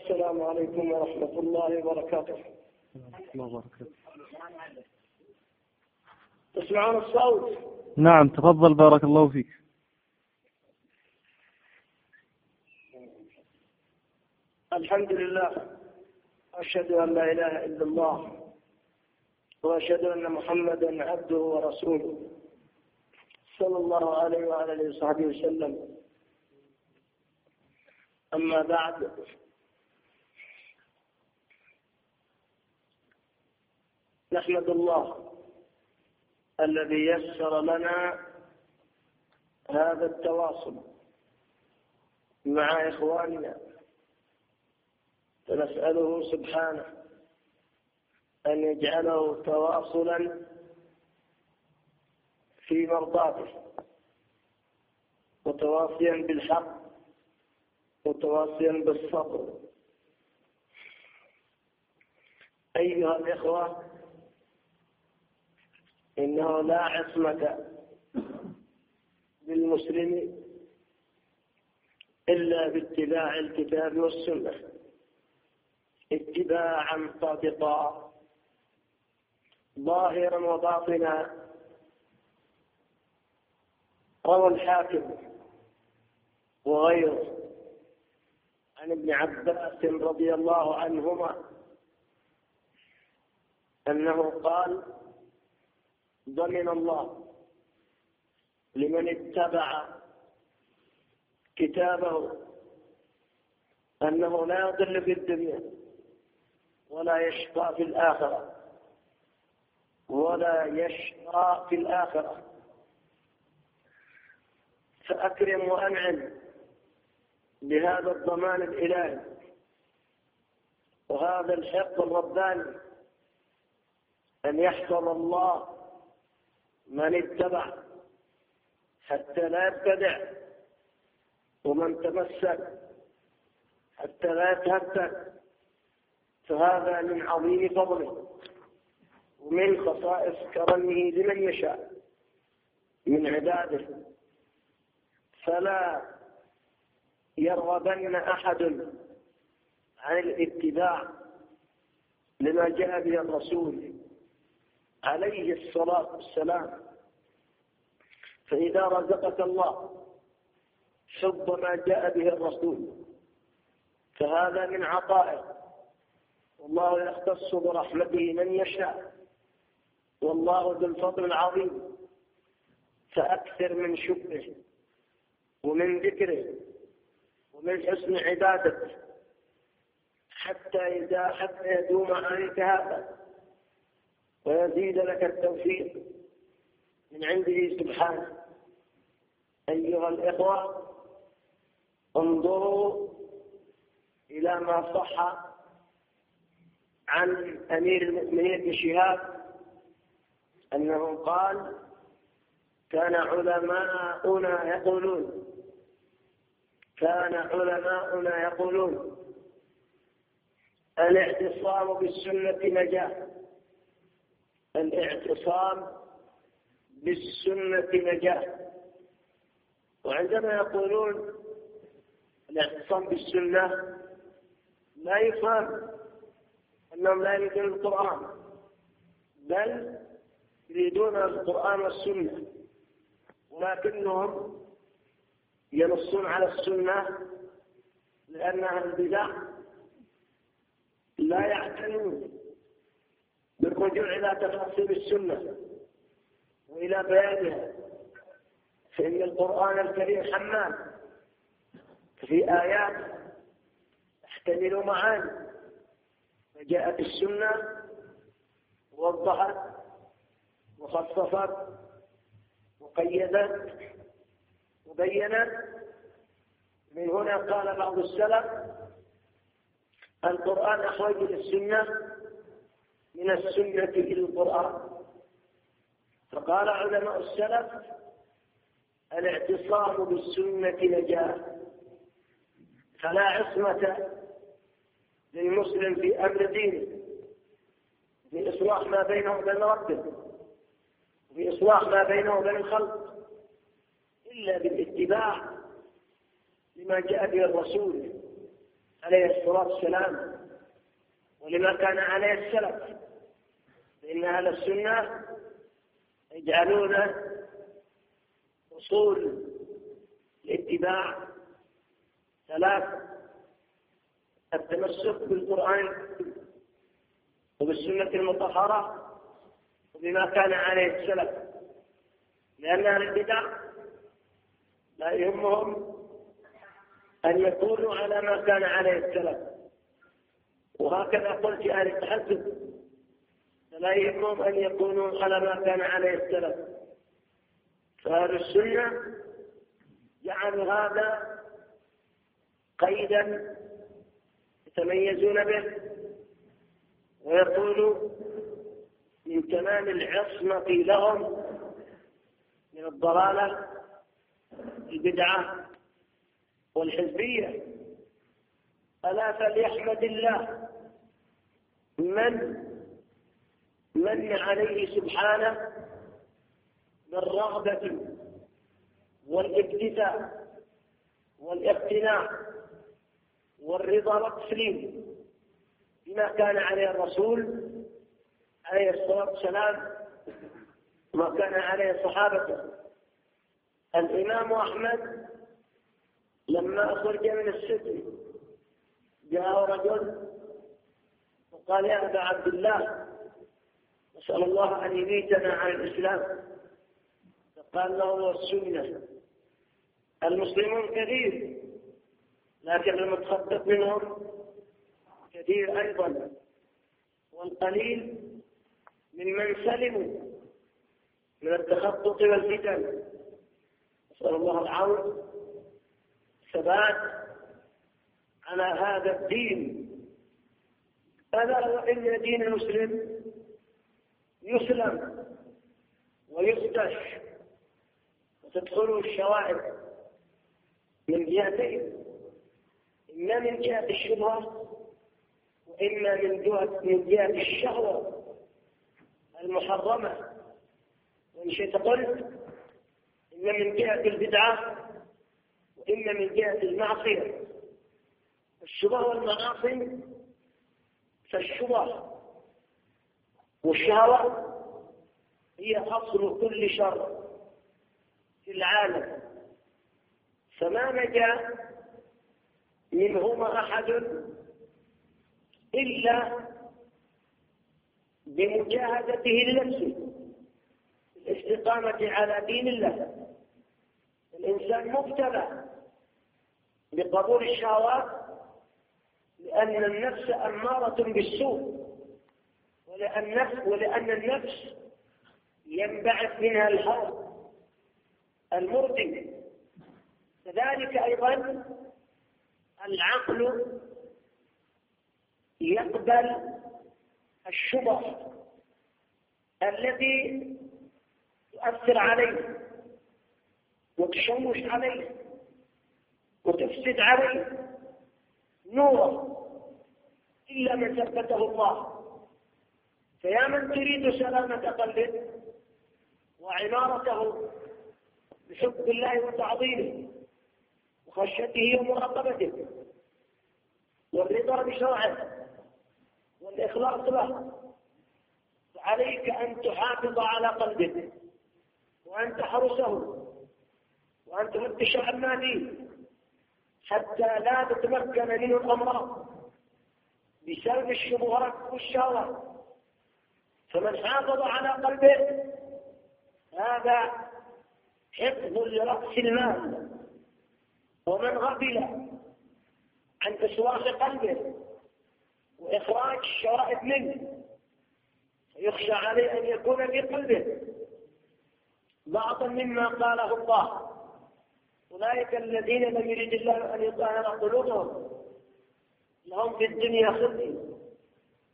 السلام عليكم ورحمة الله وبركاته. الله وبركاته تسمعون الصوت؟ نعم تفضل بارك الله فيك. الحمد لله. أشهد أن لا إله إلا الله وأشهد أن محمدا عبده ورسوله صلى الله عليه وعلى آله وصحبه وسلم. أما بعد نحمد الله الذي يسر لنا هذا التواصل مع إخواننا فنسأله سبحانه أن يجعله تواصلا في مرضاته وتواصيا بالحق وتواصيا بالصبر. أيها الإخوة إنه لا عصمة للمسلم إلا باتباع الكتاب والسنة. اتباعا صادقا ظاهرا وباطنا. روى الحاكم وغيره عن ابن عباس رضي الله عنهما أنه قال ضمن الله. لمن اتبع كتابه أنه لا يضل في الدنيا ولا يشقى في الآخرة. ولا يشقى في الآخرة. فأكرم وأنعم بهذا الضمان الإلهي. وهذا الحق الرباني أن يحفظ الله من اتبع حتى لا يبتدع ومن تمسك حتى لا يتهتك فهذا من عظيم فضله ومن خصائص كرمه لمن يشاء من عباده. فلا يرغبن أحد عن الاتباع لما جاء به الرسول. عليه الصلاة والسلام. فإذا رزقك الله حب ما جاء به الرسول. فهذا من عطائه. والله يختص برحمته من يشاء. والله ذو الفضل العظيم. فأكثر من شكره ومن ذكره ومن حسن عبادته. حتى إذا حتى يدوم عليك هذا. ويزيد لك التوفيق من عنده سبحانه. أيها الإخوة انظروا إلى ما صح عن أمير المؤمنين بن شهاب أنه قال كان علماؤنا يقولون كان علماؤنا يقولون الاعتصام بالسنة نجاة الاعتصام بالسنة نجاة. وعندما يقولون الاعتصام بالسنة لا يفهم أنهم لا يريدون القرآن بل يريدون القرآن والسنة ولكنهم ينصون على السنة لأن أهل البدع لا يعتنون. بالرجوع إلى تفاصيل السنة وإلى بيانها فإن القرآن الكريم حمال في آيات تحتمل معاني. فجاءت السنة وضحت وخصصت وقيدت وبينت. من هنا قال بعض السلف القرآن أحوج إلى السنة من السنة إلى القرآن. فقال علماء السلف الاعتصام بالسنة نجاة. فلا عصمة للمسلم في أمر دينه. في إصلاح ما بينه وبين ربه. وفي إصلاح ما بينه وبين الخلق. إلا بالاتباع لما جاء به الرسول عليه الصلاة والسلام ولما كان عليه السلف. فإن أهل السنة يجعلون أصول الاتباع ثلاث التمسك بالقرآن وبالسنة المطهرة وبما كان عليه السلف لأن أهل البدع لا يهمهم أن يكونوا على ما كان عليه السلف. وهكذا قلت أهل التحدث فلا يهمهم أن يكونوا على ما كان عليه السلف. فأهل السنة جعلوا هذا قيدا يتميزون به ويقول من تمام العصمة لهم من الضلالة البدعة والحزبية. ألا فليحمد الله من من عليه سبحانه بالرغبة والاكتفاء والاقتناع والرضا والتسليم بما كان عليه الرسول عليه الصلاة والسلام وما كان عليه صحابته. الإمام أحمد لما أخرج من السجن جاء رجل وقال يا أبا عبد الله نسأل الله أن يميتنا على الإسلام. فقال له السنة. المسلمون كثير لكن المتخطط منهم كثير أيضا. والقليل ممن سلموا من التخطط والفتن. نسأل الله العون ثبات على هذا الدين. ألا وإن دين المسلم يسلم ويفتش وتدخله الشوائب من جهتين إما من جهة الشبهة وإما من جهة من جهة الشهوة المحرمة. وإن شئت قلت إما من جهة البدعة وإما من جهة المعصية. الشبهة والمعاصي فالشبهة والشهوة هي أصل كل شر في العالم. فما نجا منهما أحد إلا بمجاهدته لنفسه الاستقامة على دين الله. الإنسان مبتلى بقبول الشهوات لأن النفس أمارة بالسوء. النفس, ولأن النفس ينبعث منها الهوى المرضي. كذلك أيضا العقل يقبل الشبه الذي تؤثر عليه وتشوش عليه وتفسد عليه نورا إلا من ثبته الله. فيا من تريد سلامة قلبه وعمارته بحب الله وتعظيمه وخشيته ومراقبته والرضا بشرعه والإخلاص له فعليك أن تحافظ على قلبك وأن تحرسه وأن تفتش عن ما فيه حتى لا تتمكن منه الأمراض بسبب الشبهات والشهوات. فمن حافظ على قلبه هذا حفظ لرأس المال. ومن غفل عن إصلاح قلبه وإخراج الشرائط منه يخشى عليه أن يكون في قلبه. بعضا مما قاله الله. أولئك الذين لم يريد الله أن يطهر قلوبهم لهم في الدنيا خزي.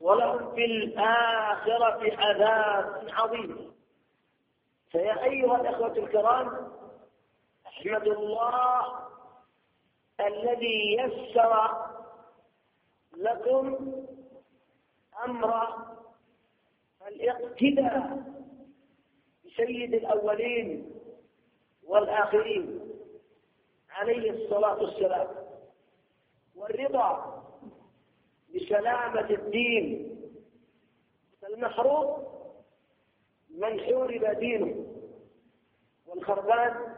ولهم في الآخرة عذاب عظيم. فيا أيها الأخوة الكرام احمدوا الله الذي يسر لكم أمر الاقتداء بسيد الأولين والآخرين عليه الصلاة والسلام والرضا بسلامة الدين. فالمحروم من حورب دينه والخربان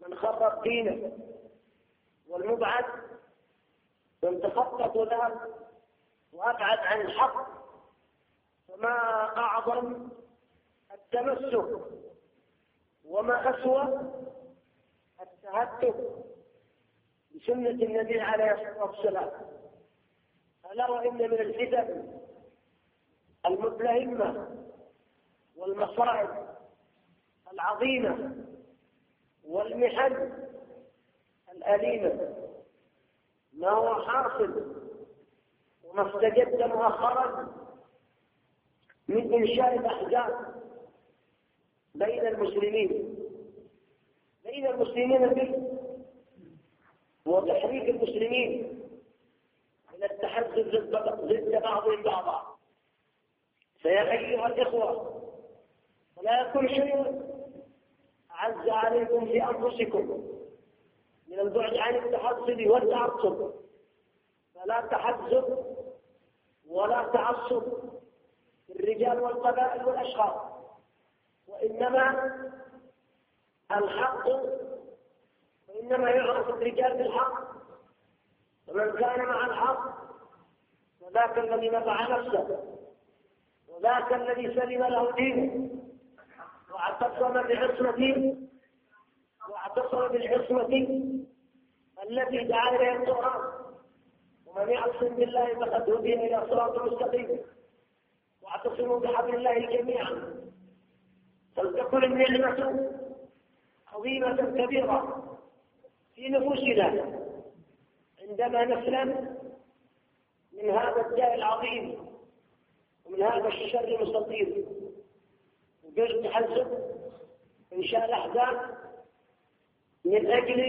من خرب دينه والمبعد من تخطط وذهب وأبعد عن الحق. فما أعظم التمسك وما أسوأ التهتك بسنة النبي عليه الصلاة والسلام. ألا وإن من الفتن المتلهمة والمصائب العظيمة والمحن الأليمة. ما هو حاصل؟ وما استجد مؤخرا من إنشاء الأحزاب بين المسلمين. بين المسلمين به وتحريك المسلمين من التحزب ضد بعضهم بعضا فيا أيها الإخوة ولا يكون شيء أعز عليكم في أنفسكم من البعد عن التحزب والتعصب. فلا تحزب ولا تعصب الرجال والقبائل والأشخاص. وإنما الحق وإنما يعرف الرجال بالحق. ومن كان مع الحق فذاك الذي نفع نفسه وذاك الذي سلم له دينه واعتصم بعصمة واعتصم بالعصمة التي دعا إليها القرآن. ومن يعصم بالله فقد هدي إلى صراط مستقيم. واعتصموا بحبل الله جميعا. فلتكن النعمة عظيمة كبيرة في نفوسنا. عندما نسلم من هذا الداء العظيم ومن هذا الشر المستطيل وجزء تحزب إنشاء الأحزاب من أجل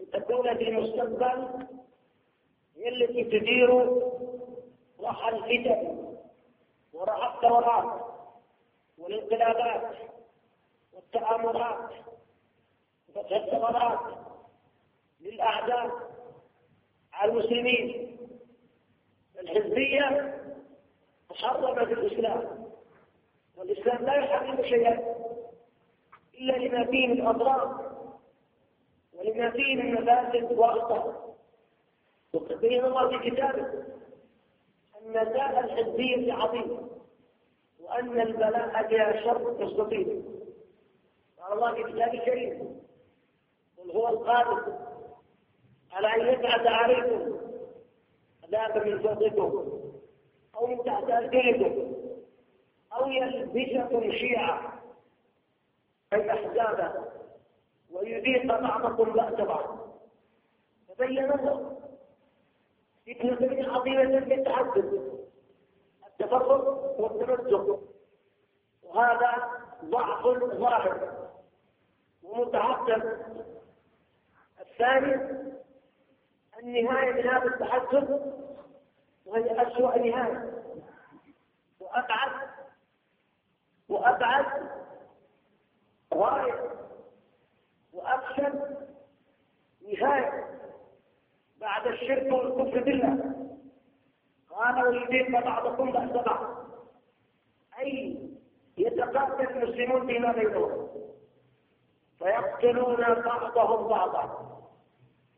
أن تكون في المستقبل هي التي تدير رحى الفتن ورحى الثورات والانقلابات والتآمرات وفتح الثغرات للأعداء. المسلمين. الحزبية محرمة الإسلام والإسلام لا يحرم شيئا إلا لما فيه من أضرار ولما فيه من مفاسد وأخطاء. وقد بين الله في كتابه أن داء الحزبية عظيم وأن البلاء بها شر مستطيل. قال الله في كتابه الكريم قل هو القادر يبعث عليكم. عذابا من فوقكم أو من تحت أرجلكم أو يلبسكم شيعا أي أحزابا ويذيق بعضكم بأس بعض. تبين له فتنة عظيمة بالتحدث التفرق والتمزق. وهذا ضعف ظاهر. ومتعقب الثاني النهاية من هذا التحدث وهي أسوأ نهاية. وأبعد وأبعد غاية وأكثر نهاية بعد الشرك والكفر بالله. قال ويذيق بعضكم بأس بعض. أي يتقاتل المسلمون فيما بينهم. فيقتلون بعضهم بعضا.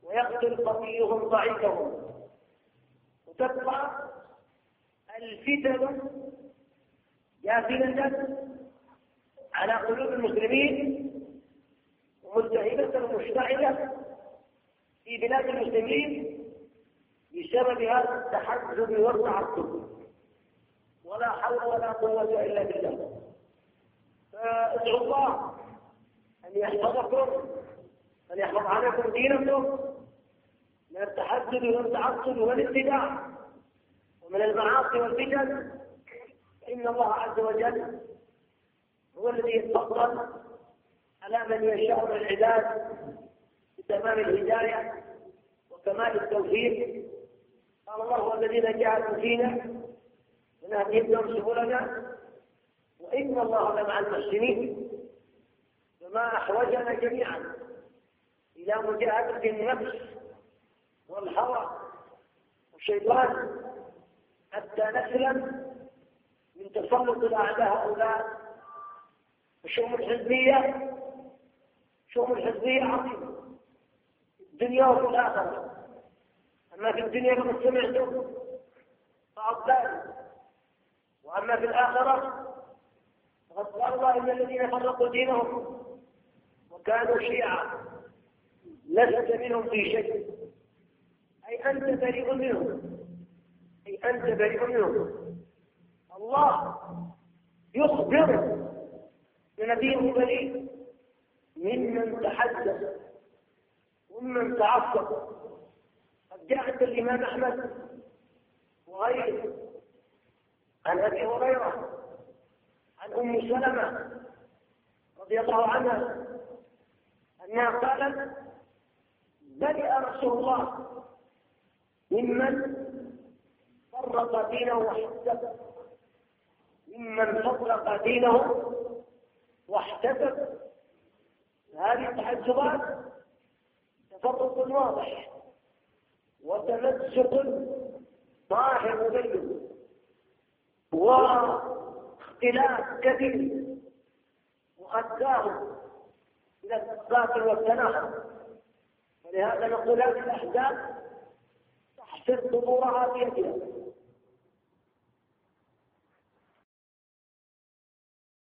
ويقتل قويهم ضعيفهم. وتبقى الفتن جاثمة على قلوب المسلمين وملتهبة مشتعلة في بلاد المسلمين بسبب هذا التحزب والتعصب. ولا حول ولا قوة إلا بالله. فادعوا الله أن يحفظكم أن يحفظ عليكم دينكم من التحدث والتعصب والاتباع ومن المعاصي والفتن إن الله عز وجل هو الذي يتفضل على من يشاء من العباد بتمام الهداية وكمال التوفيق. قال الله والذين جاهدوا فينا لنهدينهم سبلنا وإن الله لمع المحسنين فما أحوجنا جميعا إلى مجاهدة النفس. والهوى والشيطان حتى نسلم من تسلط الأعداء هؤلاء. الشؤون الحزبية شؤون الحزبية عظيمة الدنيا وفي الآخرة. أما في الدنيا فقد سمعتم ذلك وأما في الآخرة فقد قال إن الذين فرقوا دينهم وكانوا شيعا لست منهم في شيء. أي أنت بريء منهم أي أنت بريء منهم الله يخبر بنبيه بريء ممن تحدث وممن تعصب. قد جاء عند الإمام أحمد وغيره. عن أبي هريرة عن أم سلمة رضي الله عنها أنها قالت بدأ رسول الله. ممن فرق دينه واحتسب. ممن فرق دينه واحتسب. هذه التحزبات تفرق واضح وتمسك ظاهر مبين واختلاف كبير وأداه إلى التقاتل والتناحر ولهذا نقول هذه صرف دوبارہ آ دیا